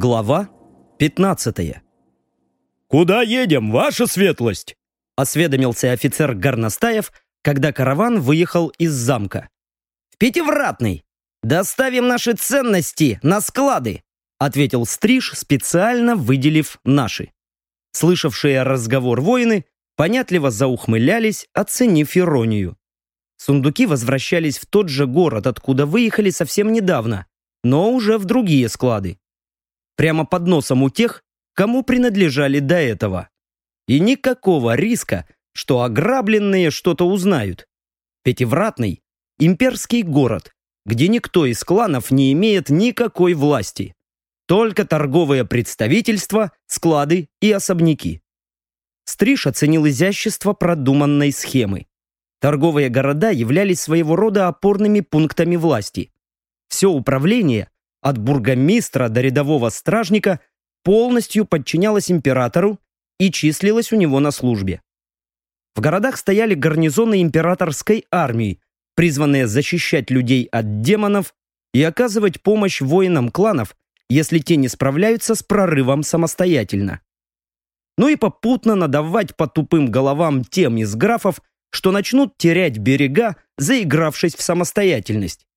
Глава 15 «Куда едем, ваша светлость?» осведомился офицер Горностаев, когда караван выехал из замка. «В Пятивратный! Доставим наши ценности на склады!» ответил Стриж, специально выделив наши. Слышавшие разговор воины понятливо заухмылялись, оценив иронию. Сундуки возвращались в тот же город, откуда выехали совсем недавно, но уже в другие склады. Прямо под носом у тех, кому принадлежали до этого. И никакого риска, что ограбленные что-то узнают. Пятивратный – имперский город, где никто из кланов не имеет никакой власти. Только торговые представительства, склады и особняки. Стриж оценил изящество продуманной схемы. Торговые города являлись своего рода опорными пунктами власти. Все управление, от бургомистра до рядового стражника, полностью подчинялось императору и числилось у него на службе. В городах стояли гарнизоны императорской армии, призванные защищать людей от демонов и оказывать помощь воинам кланов, если те не справляются с прорывом самостоятельно. Ну и попутно надавать по тупым головам тем из графов, что начнут терять берега, заигравшись в самостоятельность.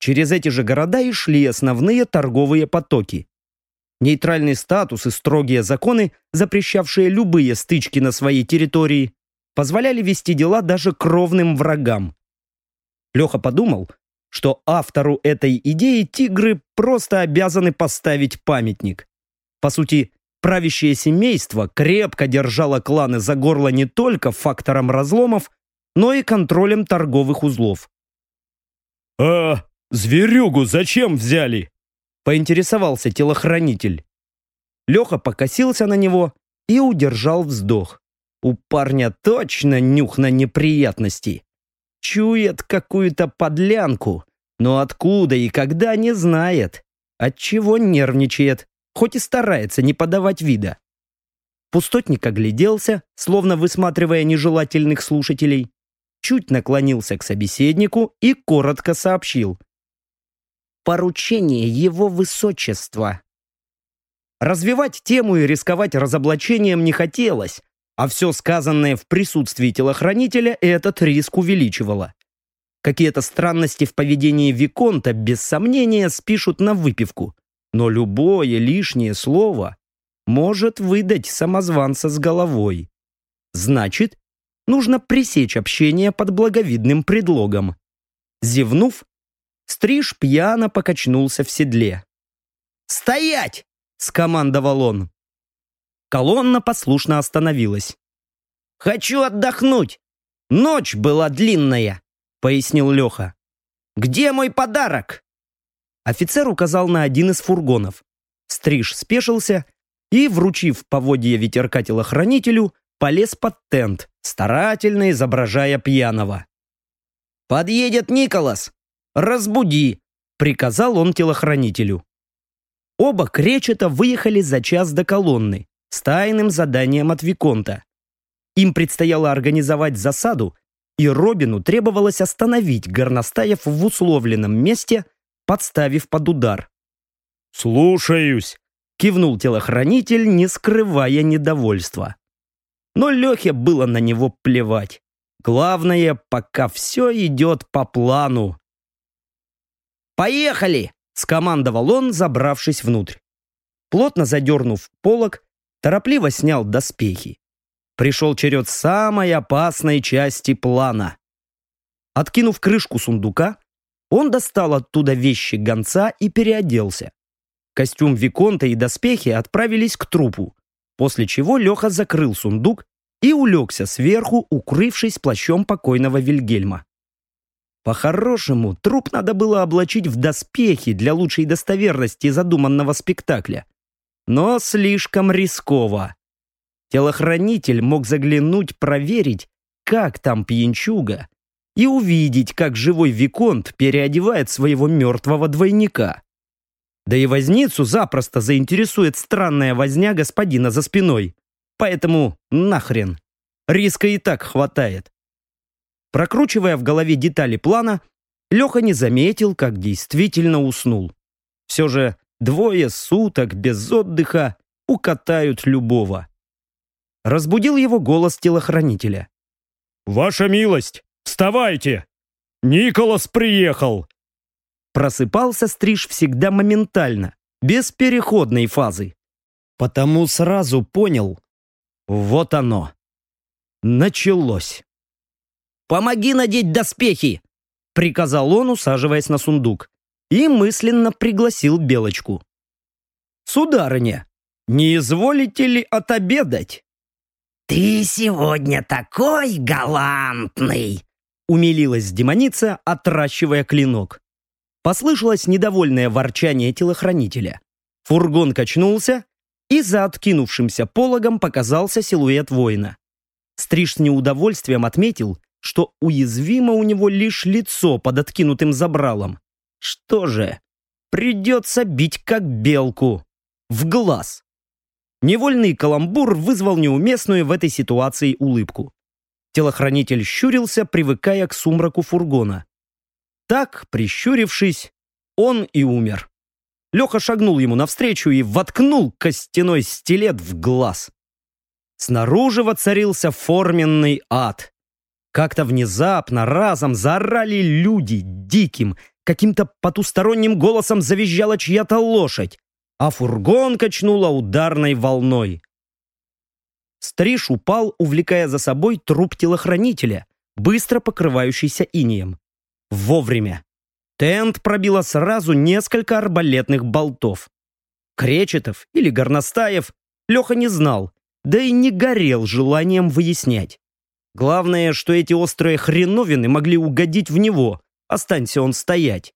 Через эти же города и шли основные торговые потоки. Нейтральный статус и строгие законы, запрещавшие любые стычки на своей территории, позволяли вести дела даже кровным врагам. Леха подумал, что автору этой идеи тигры просто обязаны поставить памятник. По сути, правящее семейство крепко держало кланы за горло не только фактором разломов, но и контролем торговых узлов. «А зверюгу зачем взяли?» поинтересовался телохранитель. Леха покосился на него и удержал вздох. У парня точно нюх на неприятности. Чует какую-то подлянку, но откуда и когда не знает. Отчего нервничает, хоть и старается не подавать вида. Пустотник огляделся, словно высматривая нежелательных слушателей, чуть наклонился к собеседнику и коротко сообщил. «Поручение его высочества». Развивать тему и рисковать разоблачением не хотелось, а все сказанное в присутствии телохранителя этот риск увеличивало. Какие-то странности в поведении Виконта без сомнения спишут на выпивку, но любое лишнее слово может выдать самозванца с головой. Значит, нужно пресечь общение под благовидным предлогом. Зевнув, Стриж пьяно покачнулся в седле. «Стоять!» — скомандовал он. Колонна послушно остановилась. «Хочу отдохнуть! Ночь была длинная!» — пояснил Леха. «Где мой подарок?» Офицер указал на один из фургонов. Стриж спешился и, вручив поводье ветерка телохранителю, полез под тент, старательно изображая пьяного. «Подъедет Николас! Разбуди!» — приказал он телохранителю. Оба кречета выехали за час до колонны с тайным заданием от Виконта. Им предстояло организовать засаду, и Робину требовалось остановить горностаев в условленном месте, подставив под удар. «Слушаюсь», — кивнул телохранитель, не скрывая недовольства. Но Лехе было на него плевать. Главное, пока все идет по плану. «Поехали!» — скомандовал он, забравшись внутрь. Плотно задернув полог, торопливо снял доспехи. Пришел черед самой опасной части плана. Откинув крышку сундука, он достал оттуда вещи гонца и переоделся. Костюм Виконта и доспехи отправились к трупу, после чего Леха закрыл сундук и улегся сверху, укрывшись плащом покойного Вильгельма. По-хорошему, труп надо было облачить в доспехи для лучшей достоверности задуманного спектакля но слишком рисково. Телохранитель мог заглянуть, проверить, как там пьянчуга, и увидеть, как живой Виконт переодевает своего мертвого двойника. Да и возницу запросто заинтересует странная возня господина за спиной. Поэтому нахрен. Риска и так хватает. Прокручивая в голове детали плана, Леха не заметил, как действительно уснул. Все же двое суток без отдыха укатают любого. Разбудил его голос телохранителя. «Ваша милость, вставайте! Николас приехал!» Просыпался Стриж всегда моментально, без переходной фазы. Потому сразу понял, вот оно. Началось. «Помоги надеть доспехи!» — приказал он, усаживаясь на сундук, и мысленно пригласил Белочку. «Сударыня, не изволите ли отобедать?» «Ты сегодня такой галантный!» умилилась демоница, отращивая клинок. Послышалось недовольное ворчание телохранителя. Фургон качнулся, и за откинувшимся пологом показался силуэт воина. Стриж с неудовольствием отметил, что уязвимо у него лишь лицо под откинутым забралом. Что же, придется бить как белку. В глаз. Невольный каламбур вызвал неуместную в этой ситуации улыбку. Телохранитель щурился, привыкая к сумраку фургона. Так, прищурившись, он и умер. Леха шагнул ему навстречу и воткнул костяной стилет в глаз. Снаружи воцарился форменный ад. Как-то внезапно, разом заорали люди диким, каким-то потусторонним голосом завизжала чья-то лошадь, а фургон качнула ударной волной. Стриж упал, увлекая за собой труп телохранителя, быстро покрывающийся инием. Вовремя. Тент пробило сразу несколько арбалетных болтов. Кречетов или горностаев Леха не знал, да и не горел желанием выяснять. Главное, что эти острые хреновины могли угодить в него, останься он стоять.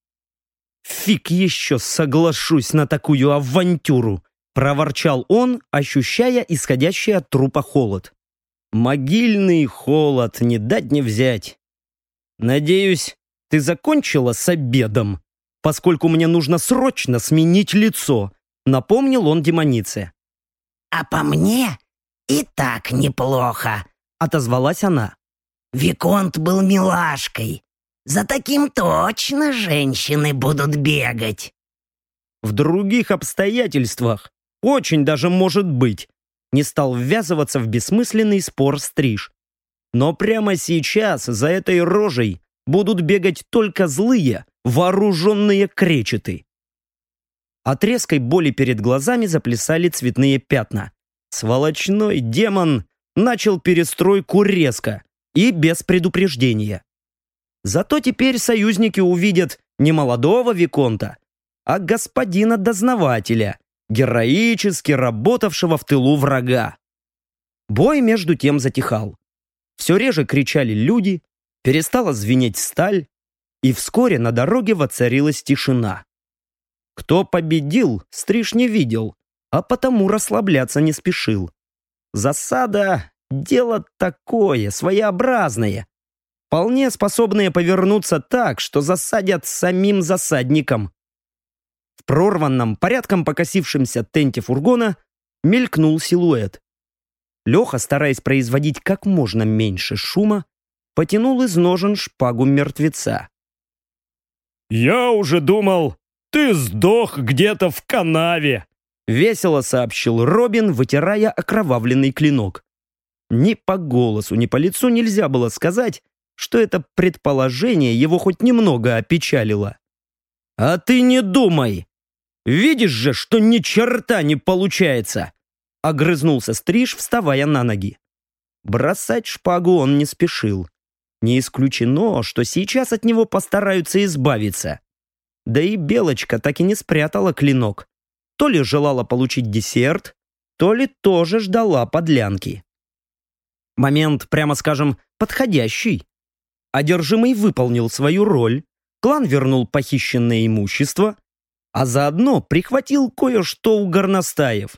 «Фиг еще соглашусь на такую авантюру!» проворчал он, ощущая исходящий от трупа холод. «Могильный холод, не дать не взять!» «Надеюсь, ты закончила с обедом, поскольку мне нужно срочно сменить лицо», напомнил он демонице. «А по мне «И так неплохо», — отозвалась она. «Виконт был милашкой. За таким точно женщины будут бегать». В других обстоятельствах очень даже может быть. Не стал ввязываться в бессмысленный спор стриж. Но прямо сейчас за этой рожей будут бегать только злые, вооруженные кречеты. От резкой боли перед глазами заплясали цветные пятна. Сволочной демон начал перестройку резко и без предупреждения. Зато теперь союзники увидят не молодого Виконта, а господина-дознавателя, героически работавшего в тылу врага. Бой между тем затихал. Все реже кричали люди, перестала звенеть сталь, и вскоре на дороге воцарилась тишина. Кто победил, Стриж не видел, а потому расслабляться не спешил. Засада — дело такое, своеобразное. Вполне способные повернуться так, что засадят самим засадником. В прорванном, порядком покосившемся тенте фургона мелькнул силуэт. Леха, стараясь производить как можно меньше шума, потянул из ножен шпагу мертвеца. «Я уже думал, ты сдох где-то в канаве!» Весело сообщил Робин, вытирая окровавленный клинок. Ни по голосу, ни по лицу нельзя было сказать, что это предположение его хоть немного опечалило. «А ты не думай! Видишь же, что ни черта не получается!» Огрызнулся Стриж, вставая на ноги. Бросать шпагу он не спешил. Не исключено, что сейчас от него постараются избавиться. Да и Белочка так и не спрятала клинок то ли желала получить десерт, то ли тоже ждала подлянки. Момент, прямо скажем, подходящий. Одержимый выполнил свою роль, клан вернул похищенное имущество, а заодно прихватил кое-что у горностаев.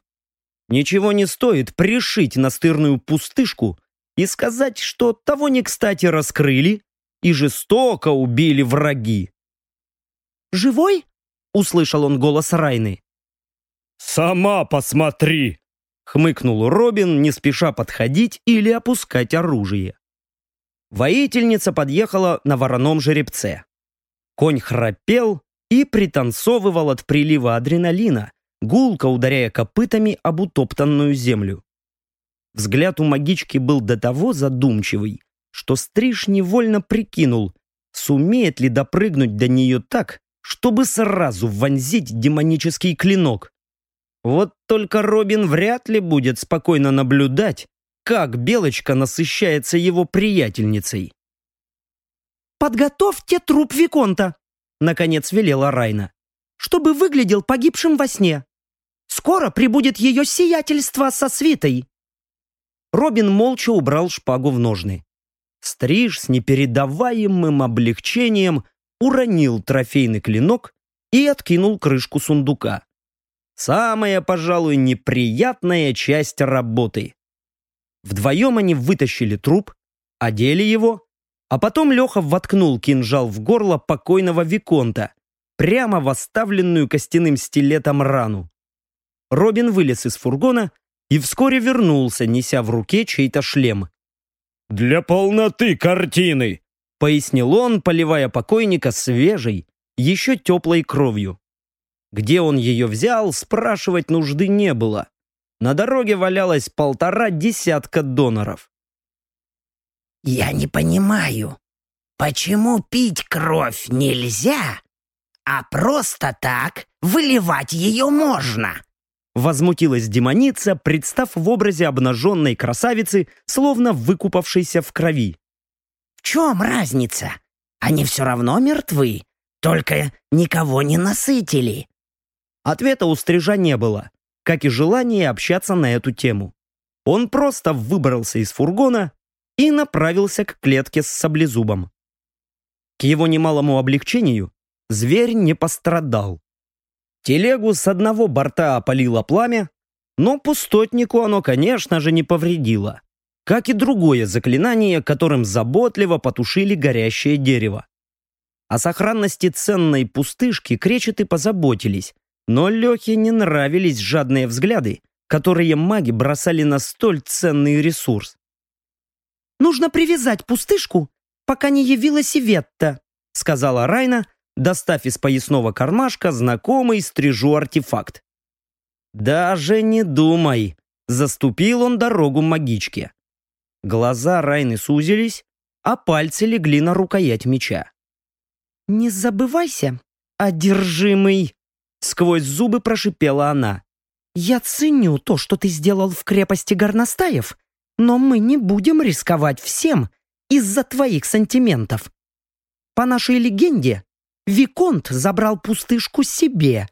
Ничего не стоит пришить настырную пустышку и сказать, что того не кстати раскрыли и жестоко убили враги. «Живой?» — услышал он голос Райны. «Сама посмотри!» — хмыкнул Робин, не спеша подходить или опускать оружие. Воительница подъехала на вороном жеребце. Конь храпел, и пританцовывал от прилива адреналина, гулко ударяя копытами об утоптанную землю. Взгляд у магички был до того задумчивый, что Стриж невольно прикинул, сумеет ли допрыгнуть до нее так, чтобы сразу вонзить демонический клинок. Вот только Робин вряд ли будет спокойно наблюдать, как Белочка насыщается его приятельницей. «Подготовьте труп Виконта», — наконец велела Райна, «чтобы выглядел погибшим во сне. Скоро прибудет ее сиятельство со свитой». Робин молча убрал шпагу в ножны. Стриж с непередаваемым облегчением уронил трофейный клинок и откинул крышку сундука. Самая, пожалуй, неприятная часть работы. Вдвоем они вытащили труп, одели его, а потом Леха воткнул кинжал в горло покойного Виконта, прямо в оставленную костяным стилетом рану. Робин вылез из фургона и вскоре вернулся, неся в руке чей-то шлем. «Для полноты картины!» — пояснил он, поливая покойника свежей, еще теплой кровью. Где он ее взял, спрашивать нужды не было. На дороге валялось полтора десятка доноров. «Я не понимаю, почему пить кровь нельзя, а просто так выливать ее можно?» Возмутилась демоница, представ в образе обнаженной красавицы, словно выкупавшейся в крови. «В чем разница? Они все равно мертвы, только никого не насытили». Ответа у стрижа не было, как и желания общаться на эту тему. Он просто выбрался из фургона и направился к клетке с саблезубом. К его немалому облегчению зверь не пострадал. Телегу с одного борта опалило пламя, но пустотнику оно, конечно же, не повредило, как и другое заклинание, которым заботливо потушили горящее дерево. О сохранности ценной пустышки кречеты позаботились, но Лехе не нравились жадные взгляды, которые маги бросали на столь ценный ресурс. «Нужно привязать пустышку, пока не явилась Иветта», сказала Райна, достав из поясного кармашка знакомый стрижу артефакт. «Даже не думай!» Заступил он дорогу магичке. Глаза Райны сузились, а пальцы легли на рукоять меча. «Не забывайся, одержимый!» Сквозь зубы прошипела она. «Я ценю то, что ты сделал в крепости Горностаев, но мы не будем рисковать всем из-за твоих сантиментов. По нашей легенде, Виконт забрал пустышку себе,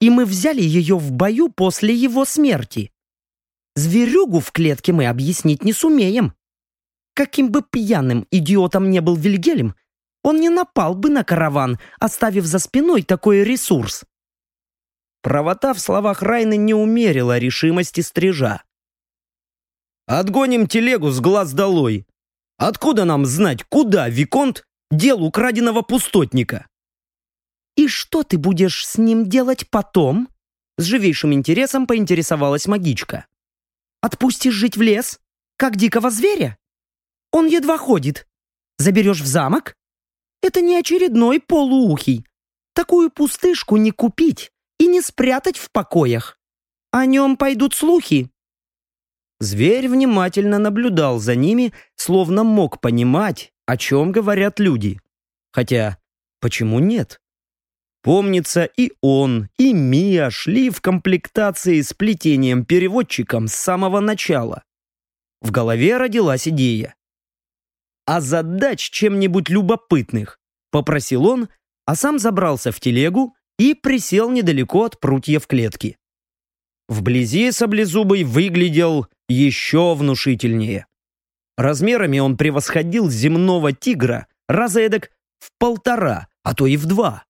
и мы взяли ее в бою после его смерти. Зверюгу в клетке мы объяснить не сумеем. Каким бы пьяным идиотом не был Вильгельм, он не напал бы на караван, оставив за спиной такой ресурс. Правота в словах Райны не умерила решимости стрижа. «Отгоним телегу с глаз долой. Откуда нам знать, куда Виконт дел украденного пустотника?» «И что ты будешь с ним делать потом?» С живейшим интересом поинтересовалась магичка. «Отпустишь жить в лес, как дикого зверя? Он едва ходит. Заберешь в замок? Это не очередной полуухий. Такую пустышку не купить и не спрятать в покоях. О нем пойдут слухи». Зверь внимательно наблюдал за ними, словно мог понимать, о чем говорят люди. Хотя, почему нет? Помнится, и он, и Мия шли в комплектации с плетением-переводчиком с самого начала. В голове родилась идея. «А задач чем-нибудь любопытных», — попросил он, а сам забрался в телегу и присел недалеко от прутьев клетки. Вблизи саблезубый выглядел еще внушительнее. Размерами он превосходил земного тигра раза эдак в полтора, а то и в два.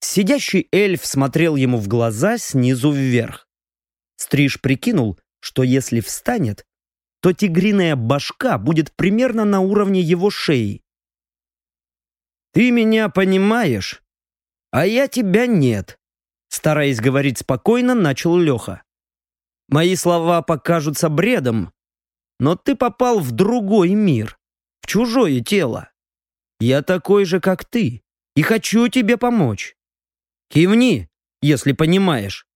Сидящий эльф смотрел ему в глаза снизу вверх. Стриж прикинул, что если встанет, то тигриная башка будет примерно на уровне его шеи. «Ты меня понимаешь, а я тебя нет», стараясь говорить спокойно, начал Леха. «Мои слова покажутся бредом, но ты попал в другой мир, в чужое тело. Я такой же, как ты, и хочу тебе помочь. Кивни, если понимаешь.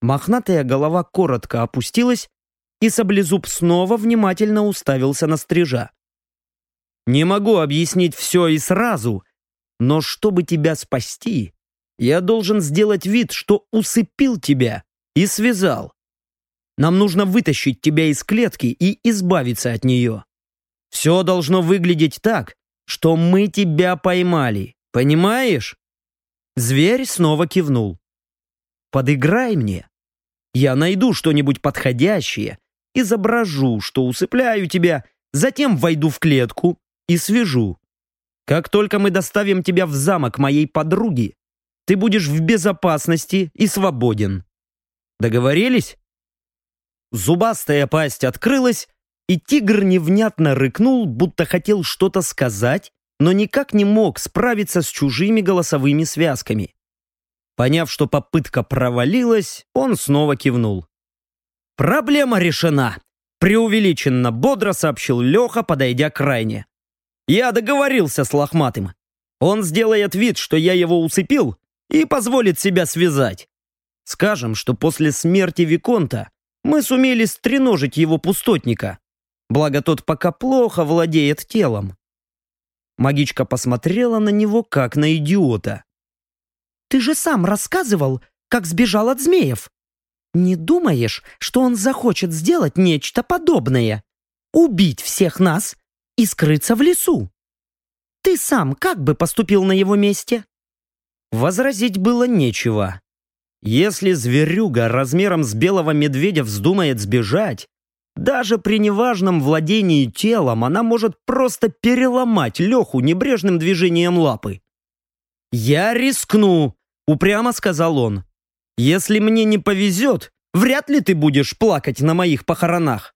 Мохнатая голова коротко опустилась, и саблезуб снова внимательно уставился на стрижа. «Не могу объяснить все и сразу, но чтобы тебя спасти, я должен сделать вид, что усыпил тебя и связал. Нам нужно вытащить тебя из клетки и избавиться от нее. Все должно выглядеть так, что мы тебя поймали. Понимаешь?» Зверь снова кивнул. «Подыграй мне. Я найду что-нибудь подходящее, изображу, что усыпляю тебя, затем войду в клетку и свяжу. Как только мы доставим тебя в замок моей подруги, ты будешь в безопасности и свободен. Договорились?» Зубастая пасть открылась, и тигр невнятно рыкнул, будто хотел что-то сказать, но никак не мог справиться с чужими голосовыми связками. Поняв, что попытка провалилась, он снова кивнул. «Проблема решена!» Преувеличенно бодро сообщил Леха, подойдя к Райне. «Я договорился с Лохматым. Он сделает вид, что я его усыпил, и позволит себя связать. Скажем, что после смерти Виконта мы сумели стреножить его пустотника, благо тот пока плохо владеет телом. Магичка посмотрела на него, как на идиота. «Ты же сам рассказывал, как сбежал от змеев. Не думаешь, что он захочет сделать нечто подобное? Убить всех нас и скрыться в лесу? Ты сам как бы поступил на его месте?» Возразить было нечего. Если зверюга размером с белого медведя вздумает сбежать, даже при неважном владении телом она может просто переломать Леху небрежным движением лапы. «Я рискну», — упрямо сказал он. «Если мне не повезет, вряд ли ты будешь плакать на моих похоронах».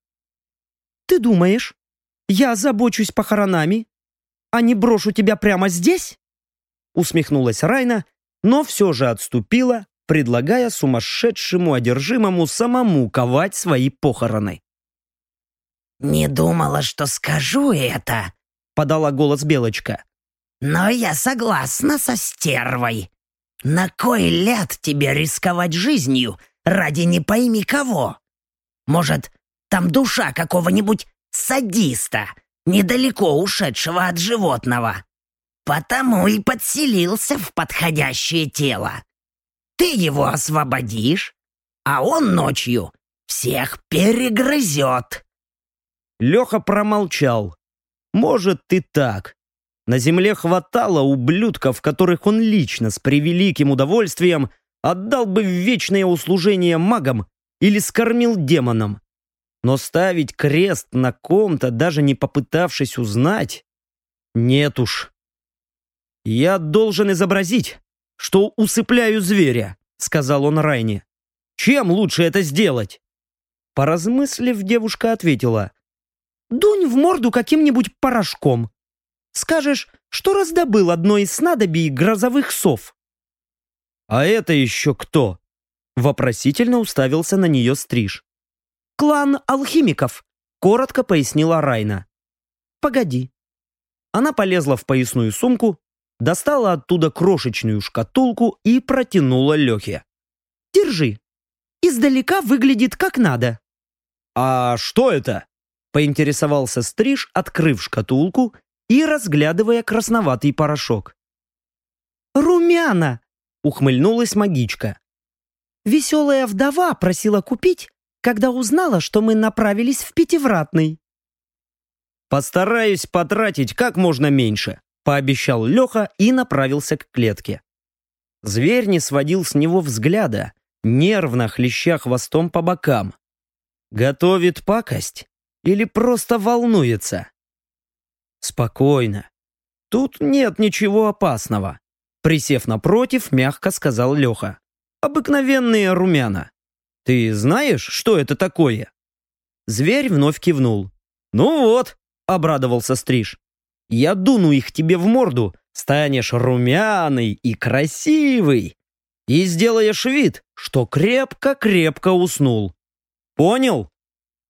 «Ты думаешь, я забочусь похоронами, а не брошу тебя прямо здесь?» Усмехнулась Райна, но все же отступила, предлагая сумасшедшему одержимому самому ковать свои похороны. «Не думала, что скажу это», — подала голос Белочка. «Но я согласна со стервой. На кой ляд тебе рисковать жизнью ради не пойми кого? Может, там душа какого-нибудь садиста, недалеко ушедшего от животного? Потому и подселился в подходящее тело. Ты его освободишь, а он ночью всех перегрызет. Леха промолчал. Может, ты так. На земле хватало ублюдков, которых он лично с превеликим удовольствием отдал бы в вечное услужение магам или скормил демонам. Но ставить крест на ком-то, даже не попытавшись узнать, нет уж. «Я должен изобразить, что усыпляю зверя», — сказал он Райне. «Чем лучше это сделать?» Поразмыслив, девушка ответила. Дунь в морду каким-нибудь порошком. Скажешь, что раздобыл одно из снадобий грозовых сов. «А это еще кто?» Вопросительно уставился на нее Стриж. «Клан алхимиков», — коротко пояснила Райна. «Погоди». Она полезла в поясную сумку, достала оттуда крошечную шкатулку и протянула Лехе. «Держи. Издалека выглядит как надо». «А что это?» поинтересовался Стриж, открыв шкатулку и разглядывая красноватый порошок. «Румяна!» — ухмыльнулась магичка. «Веселая вдова просила купить, когда узнала, что мы направились в Пятивратный». «Постараюсь потратить как можно меньше», — пообещал Леха и направился к клетке. Зверь не сводил с него взгляда, нервно хлеща хвостом по бокам. «Готовит пакость?» Или просто волнуется? Спокойно. Тут нет ничего опасного. Присев напротив, мягко сказал Леха. Обыкновенные румяна. Ты знаешь, что это такое? Зверь вновь кивнул. Ну вот, обрадовался Стриж. Я дуну их тебе в морду, станешь румяный и красивый. И сделаешь вид, что крепко-крепко уснул. Понял?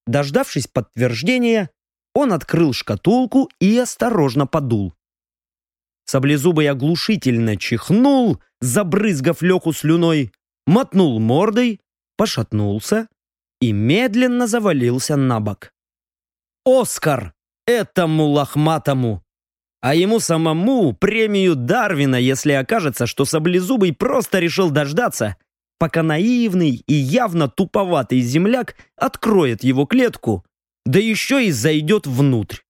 Дождавшись подтверждения, он открыл шкатулку и осторожно подул. Саблезубый оглушительно чихнул, забрызгав Леху слюной, мотнул мордой, пошатнулся и медленно завалился на бок. Оскар этому лохматому! А ему самому премию Дарвина, если окажется, что Саблезубый просто решил дождаться, пока наивный и явно туповатый земляк откроет его клетку, да еще и зайдет внутрь.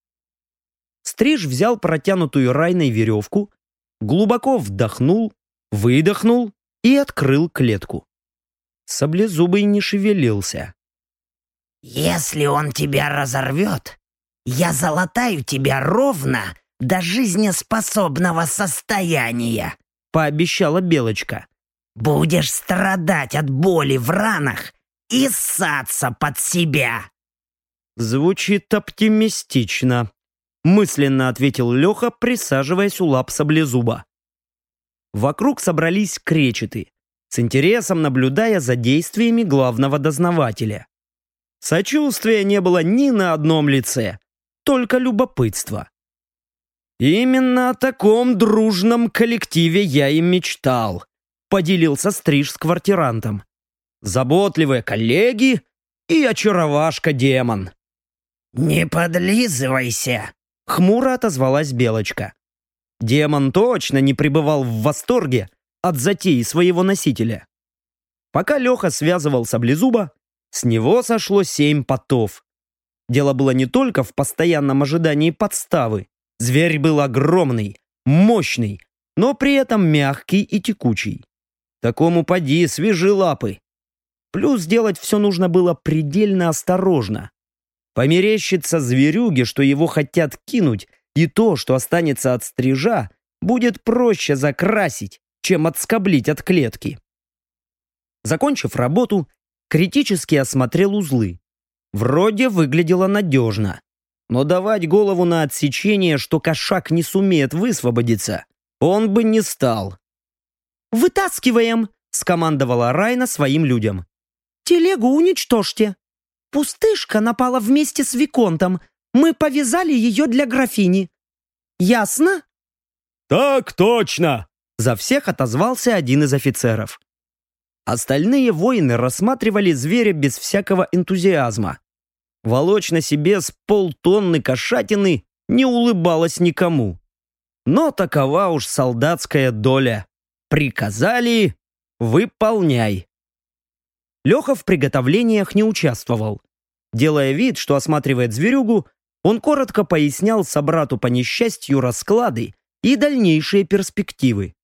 Стриж взял протянутую райной веревку, глубоко вдохнул, выдохнул и открыл клетку. Саблезубый не шевелился. «Если он тебя разорвет, я залатаю тебя ровно до жизнеспособного состояния», пообещала Белочка. «Будешь страдать от боли в ранах и ссаться под себя». Звучит оптимистично, мысленно ответил Леха, присаживаясь у лап саблезуба. Вокруг собрались кречеты, с интересом наблюдая за действиями главного дознавателя. Сочувствия не было ни на одном лице, только любопытство. «Именно о таком дружном коллективе я и мечтал», поделился Стриж с квартирантом. «Заботливые коллеги и очаровашка-демон». «Не подлизывайся!» Хмуро отозвалась Белочка. Демон точно не пребывал в восторге от затеи своего носителя. Пока Леха связывал саблезуба, с него сошло семь потов. Дело было не только в постоянном ожидании подставы. Зверь был огромный, мощный, но при этом мягкий и текучий. Такому поди свежи лапы. Плюс делать все нужно было предельно осторожно. Померещится зверюге, что его хотят кинуть, и то, что останется от стрижа, будет проще закрасить, чем отскоблить от клетки. Закончив работу, критически осмотрел узлы. Вроде выглядело надежно. Но давать голову на отсечение, что кошак не сумеет высвободиться, он бы не стал. «Вытаскиваем!» — скомандовала Райна своим людям. «Телегу уничтожьте!» Пустышка напала вместе с Виконтом. Мы повязали ее для графини. Ясно?» «Так точно!» За всех отозвался один из офицеров. Остальные воины рассматривали зверя без всякого энтузиазма. Волочь на себе с полтонны кошатины не улыбалась никому. Но такова уж солдатская доля. Приказали — выполняй. Леха в приготовлениях не участвовал. Делая вид, что осматривает зверюгу, он коротко пояснял собрату по несчастью расклады и дальнейшие перспективы.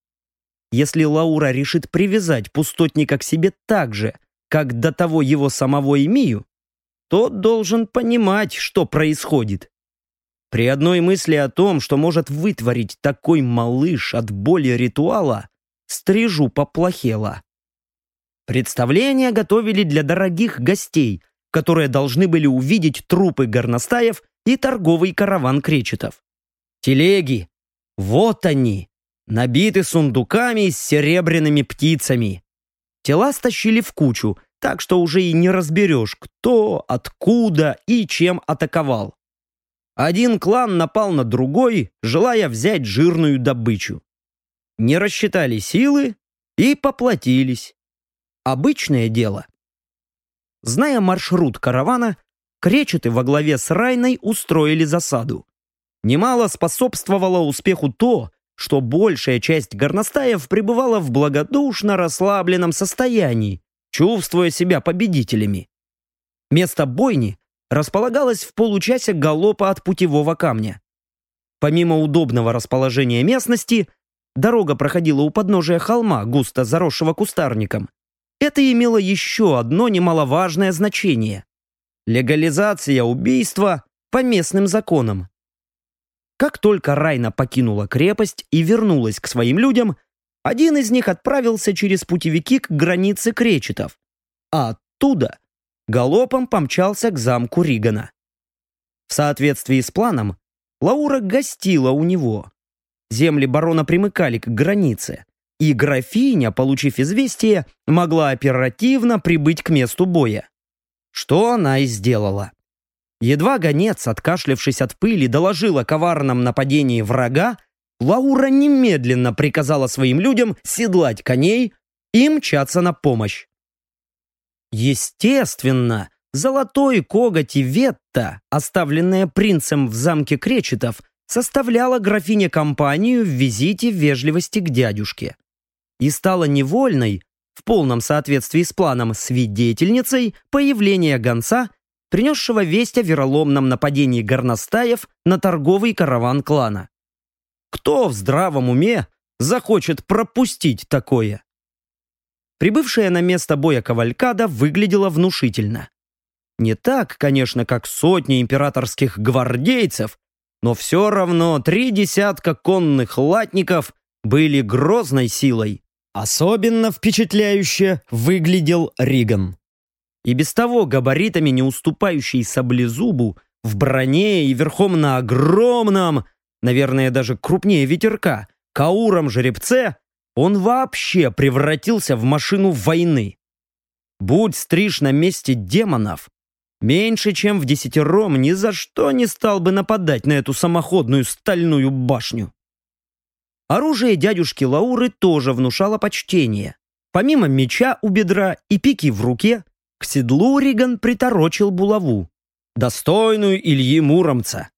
Если Лаура решит привязать пустотника к себе так же, как до того его самого Эмию, тот должен понимать, что происходит. При одной мысли о том, что может вытворить такой малыш от боли ритуала, стрижу поплохело. Представление готовили для дорогих гостей, которые должны были увидеть трупы горностаев и торговый караван кречетов. Телеги, вот они, набиты сундуками с серебряными птицами. Тела стащили в кучу, так что уже и не разберешь, кто, откуда и чем атаковал. Один клан напал на другой, желая взять жирную добычу. Не рассчитали силы и поплатились. Обычное дело. Зная маршрут каравана, кречеты во главе с Райной устроили засаду. Немало способствовало успеху то, что большая часть горностаев пребывала в благодушно расслабленном состоянии, чувствуя себя победителями. Место бойни располагалось в получасе галопа от путевого камня. Помимо удобного расположения местности, дорога проходила у подножия холма, густо заросшего кустарником, это имело еще одно немаловажное значение – легализация убийства по местным законам. Как только Райна покинула крепость и вернулась к своим людям, один из них отправился через путевики к границе кречетов, а оттуда галопом помчался к замку Ригана. В соответствии с планом, Лаура гостила у него. Земли барона примыкали к границе, и графиня, получив известие, могла оперативно прибыть к месту боя. Что она и сделала. Едва гонец, откашлявшись от пыли, доложил о коварном нападении врага, Лаура немедленно приказала своим людям седлать коней и мчаться на помощь. Естественно, золотой коготь и ветта, оставленная принцем в замке Кречетов, составляла графине компанию в визите вежливости к дядюшке. И стала невольной, в полном соответствии с планом, свидетельницей появления гонца, принесшего весть о вероломном нападении горностаев на торговый караван клана. Кто в здравом уме захочет пропустить такое? Прибывшая на место боя кавалькада выглядела внушительно. Не так, конечно, как сотни императорских гвардейцев, но все равно три десятка конных латников были грозной силой. Особенно впечатляюще выглядел Риган. И без того габаритами не уступающий саблезубу, в броне и верхом на огромном, наверное, даже крупнее ветерка, кауром жеребце, он вообще превратился в машину войны. Будь стриж на месте демонов, меньше чем в десятером ни за что не стал бы нападать на эту самоходную стальную башню. Оружие дядюшки Лауры тоже внушало почтение. Помимо меча у бедра и пики в руке, к седлу Риган приторочил булаву, достойную Ильи Муромца.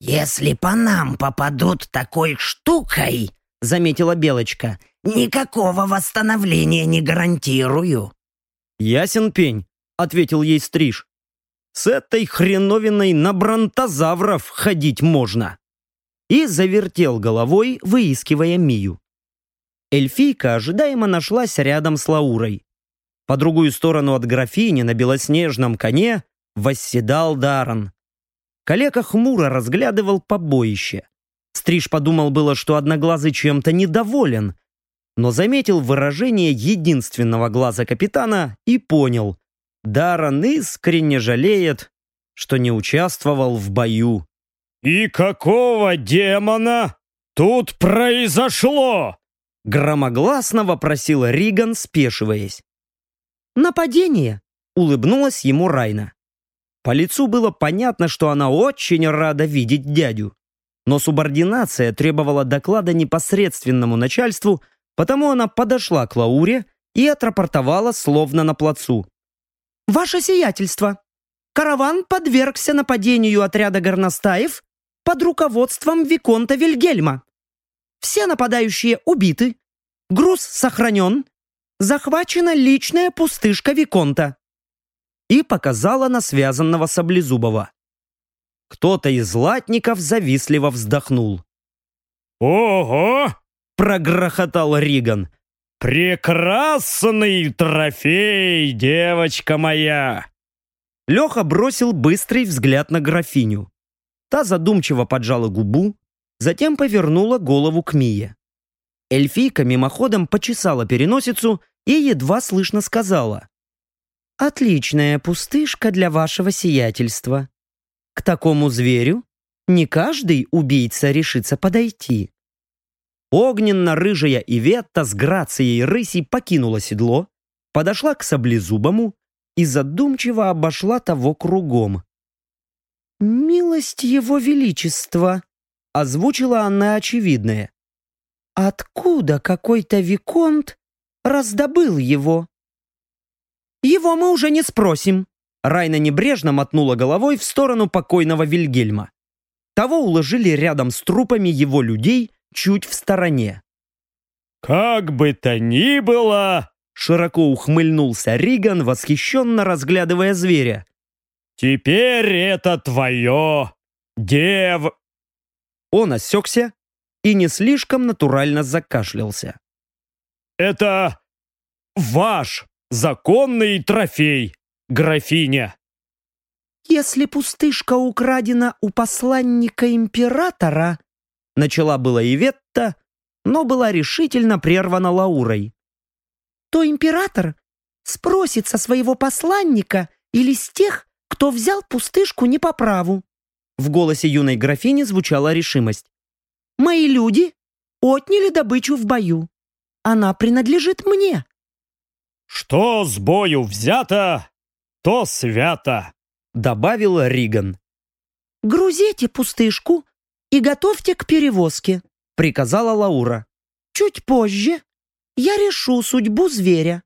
«Если по нам попадут такой штукой, — заметила Белочка, — никакого восстановления не гарантирую». «Ясен пень», — ответил ей Стриж. «С этой хреновиной на бронтозавров ходить можно» и завертел головой, выискивая Мию. Эльфийка ожидаемо нашлась рядом с Лаурой. По другую сторону от графини на белоснежном коне восседал Даран. Калека хмуро разглядывал побоище. Стриж подумал было, что Одноглазый чем-то недоволен, но заметил выражение единственного глаза капитана и понял. Даран искренне жалеет, что не участвовал в бою. «И какого демона тут произошло?» Громогласно вопросил Риган, спешиваясь. «Нападение!» — улыбнулась ему Райна. По лицу было понятно, что она очень рада видеть дядю. Но субординация требовала доклада непосредственному начальству, потому она подошла к Лауре и отрапортовала словно на плацу. «Ваше сиятельство! Караван подвергся нападению отряда горностаев под руководством Виконта Вильгельма. Все нападающие убиты, груз сохранен, захвачена личная пустышка Виконта. И показала на связанного Саблезубова. Кто-то из латников завистливо вздохнул. «Ого!» — прогрохотал Риган. «Прекрасный трофей, девочка моя!» Леха бросил быстрый взгляд на графиню. Та задумчиво поджала губу, затем повернула голову к Мие. Эльфийка мимоходом почесала переносицу и едва слышно сказала. «Отличная пустышка для вашего сиятельства. К такому зверю не каждый убийца решится подойти». Огненно-рыжая Иветта с грацией рыси покинула седло, подошла к саблезубому и задумчиво обошла того кругом. «Милость его величества», — озвучила она очевидное. «Откуда какой-то виконт раздобыл его?» «Его мы уже не спросим», — Райна небрежно мотнула головой в сторону покойного Вильгельма. Того уложили рядом с трупами его людей чуть в стороне. «Как бы то ни было!» Широко ухмыльнулся Риган, восхищенно разглядывая зверя. «Теперь это твое, дев...» Он осекся и не слишком натурально закашлялся. «Это ваш законный трофей, графиня!» «Если пустышка украдена у посланника императора...» Начала была Иветта, но была решительно прервана Лаурой. «То император спросит со своего посланника или с тех, кто взял пустышку не по праву». В голосе юной графини звучала решимость. «Мои люди отняли добычу в бою. Она принадлежит мне». «Что с бою взято, то свято», — добавил Риган. «Грузите пустышку и готовьте к перевозке», — приказала Лаура. «Чуть позже я решу судьбу зверя».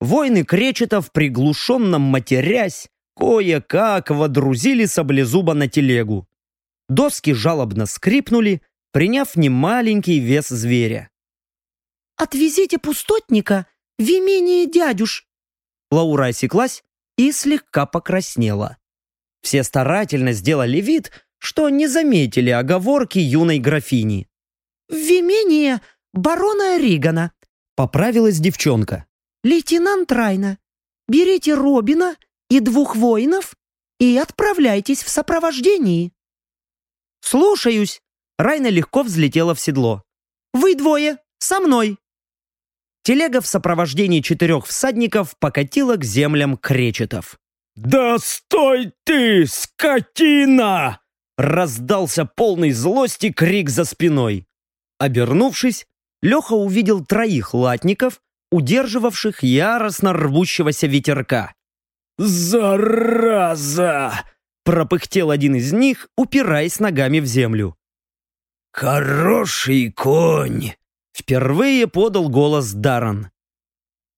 Воины кречетов, приглушенном матерясь, кое-как водрузили саблезуба на телегу. Доски жалобно скрипнули, приняв немаленький вес зверя. «Отвезите пустотника в имение дядюш!» Лаура осеклась и слегка покраснела. Все старательно сделали вид, что не заметили оговорки юной графини. «В имение барона Ригана», — поправилась девчонка. «Лейтенант Райна, берите Робина и двух воинов и отправляйтесь в сопровождении». «Слушаюсь!» Райна легко взлетела в седло. «Вы двое, со мной!» Телега в сопровождении четырех всадников покатила к землям кречетов. «Да стой ты, скотина!» Раздался полный злости крик за спиной. Обернувшись, Леха увидел троих латников, удерживавших яростно рвущегося ветерка. «Зараза!» – пропыхтел один из них, упираясь ногами в землю. «Хороший конь!» Впервые подал голос Даран.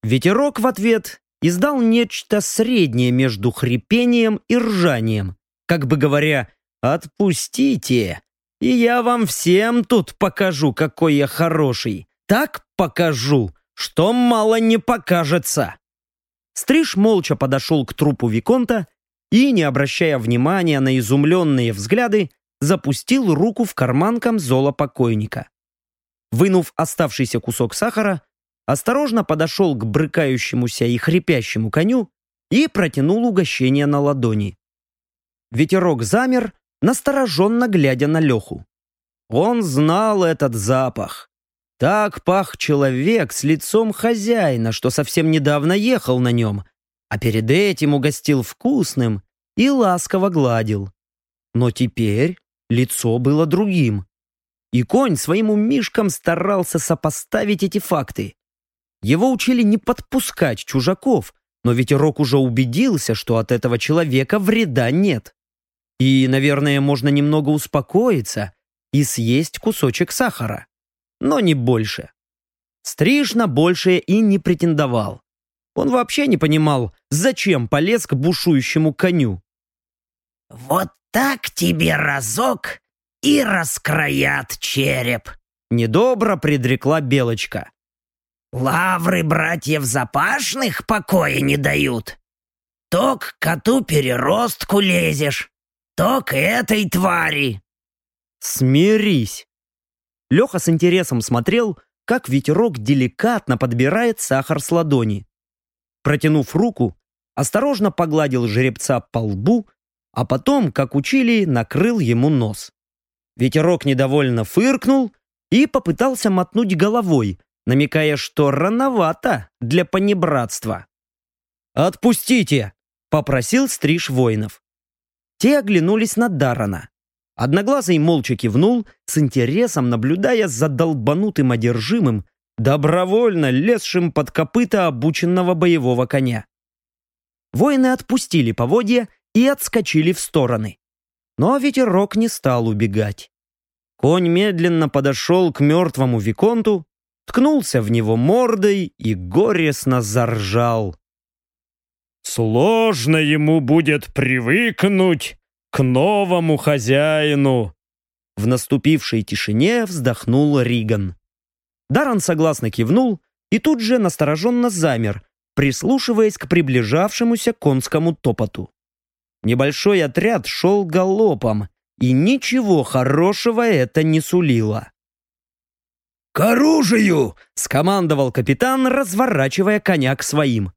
Ветерок в ответ издал нечто среднее между хрипением и ржанием, как бы говоря «Отпустите, и я вам всем тут покажу, какой я хороший. Так покажу, что мало не покажется». Стриж молча подошел к трупу Виконта и, не обращая внимания на изумленные взгляды, запустил руку в карман камзола покойника. Вынув оставшийся кусок сахара, осторожно подошел к брыкающемуся и хрипящему коню и протянул угощение на ладони. Ветерок замер, настороженно глядя на Леху. Он знал этот запах. Так пах человек с лицом хозяина, что совсем недавно ехал на нем, а перед этим угостил вкусным и ласково гладил. Но теперь лицо было другим. И конь своим умишкам старался сопоставить эти факты. Его учили не подпускать чужаков, но ветерок уже убедился, что от этого человека вреда нет. И, наверное, можно немного успокоиться и съесть кусочек сахара. Но не больше. Стриж на большее и не претендовал. Он вообще не понимал, зачем полез к бушующему коню. «Вот так тебе разок и раскроят череп!» Недобро предрекла Белочка. «Лавры братьев Запашных покоя не дают. То к коту переростку лезешь, то к этой твари!» «Смирись!» Леха с интересом смотрел, как ветерок деликатно подбирает сахар с ладони. Протянув руку, осторожно погладил жеребца по лбу, а потом, как учили, накрыл ему нос. Ветерок недовольно фыркнул и попытался мотнуть головой, намекая, что рановато для понебратства. «Отпустите!» — попросил стриж воинов. Те оглянулись на Дарана. Одноглазый молча кивнул, с интересом наблюдая за долбанутым одержимым, добровольно лезшим под копыта обученного боевого коня. Воины отпустили поводья и отскочили в стороны. Но ветерок не стал убегать. Конь медленно подошел к мертвому Виконту, ткнулся в него мордой и горестно заржал. «Сложно ему будет привыкнуть к новому хозяину!» В наступившей тишине вздохнул Риган. Даран согласно кивнул и тут же настороженно замер, прислушиваясь к приближавшемуся конскому топоту. Небольшой отряд шел галопом, и ничего хорошего это не сулило. «К оружию!» — скомандовал капитан, разворачивая коня к своим.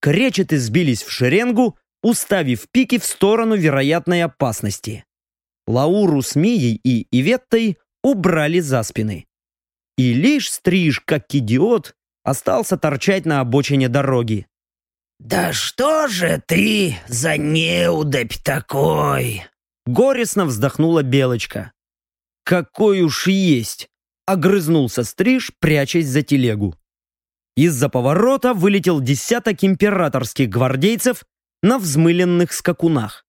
Кречеты сбились в шеренгу, уставив пики в сторону вероятной опасности. Лауру с Мией и Иветтой убрали за спины. И лишь Стриж, как идиот, остался торчать на обочине дороги. «Да что же ты за неудобь такой?» Горестно вздохнула Белочка. «Какой уж есть!» — огрызнулся Стриж, прячась за телегу. Из-за поворота вылетел десяток императорских гвардейцев на взмыленных скакунах.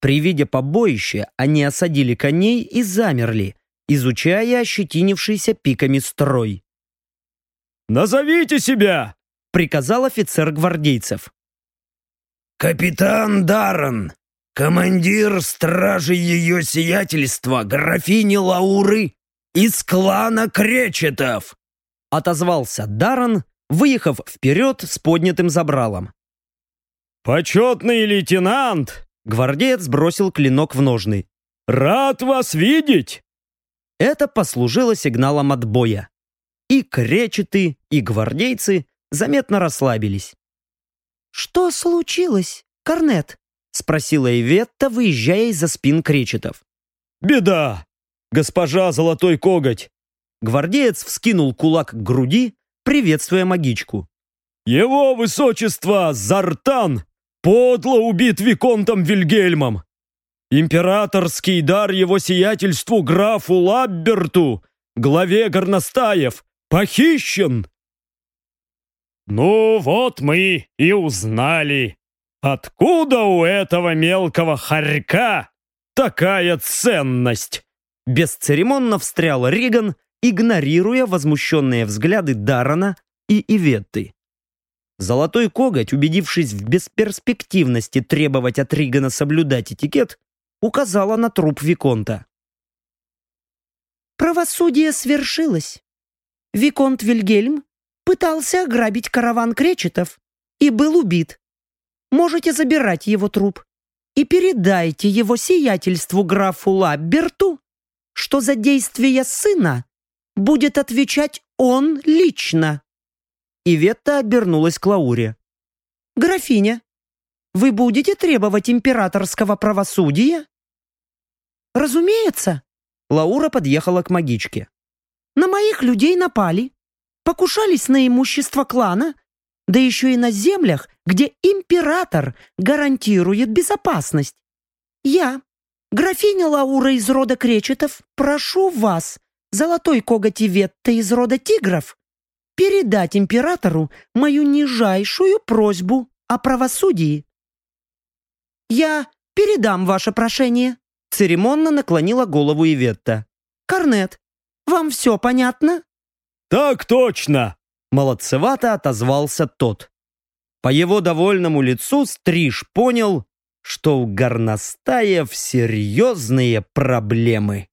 При виде побоища они осадили коней и замерли, изучая ощетинившийся пиками строй. «Назовите себя!» — приказал офицер гвардейцев. «Капитан Даррен, командир стражи ее сиятельства, графини Лауры из клана Кречетов!» Отозвался Даррен, выехав вперед с поднятым забралом. «Почетный лейтенант!» Гвардеец бросил клинок в ножны. «Рад вас видеть!» Это послужило сигналом отбоя. И кречеты, и гвардейцы заметно расслабились. «Что случилось, Корнет?» — спросила Иветта, выезжая из-за спин кречетов. «Беда! Госпожа Золотой Коготь!» Гвардеец вскинул кулак к груди, приветствуя магичку. «Его высочество Зартан подло убит Виконтом Вильгельмом! Императорский дар его сиятельству графу Лабберту, главе горностаев, похищен!» «Ну вот мы и узнали, откуда у этого мелкого хорька такая ценность!» Бесцеремонно встрял Риган, игнорируя возмущенные взгляды Дарана и Иветты. Золотой коготь, убедившись в бесперспективности требовать от Ригана соблюдать этикет, указала на труп Виконта. «Правосудие свершилось. Виконт Вильгельм пытался ограбить караван кречетов и был убит. Можете забирать его труп и передайте его сиятельству графу Лабберту, что за действия сына будет отвечать он лично». Иветта обернулась к Лауре. «Графиня, вы будете требовать императорского правосудия?» «Разумеется!» Лаура подъехала к магичке. «На моих людей напали, покушались на имущество клана, да еще и на землях, где император гарантирует безопасность. Я, графиня Лаура из рода Кречетов, прошу вас, золотой коготь Ветта из рода Тигров, передать императору мою нижайшую просьбу о правосудии. «Я передам ваше прошение», — церемонно наклонила голову Иветта. «Корнет, вам все понятно?» «Так точно!» — молодцевато отозвался тот. По его довольному лицу Стриж понял, что у горностаев серьезные проблемы.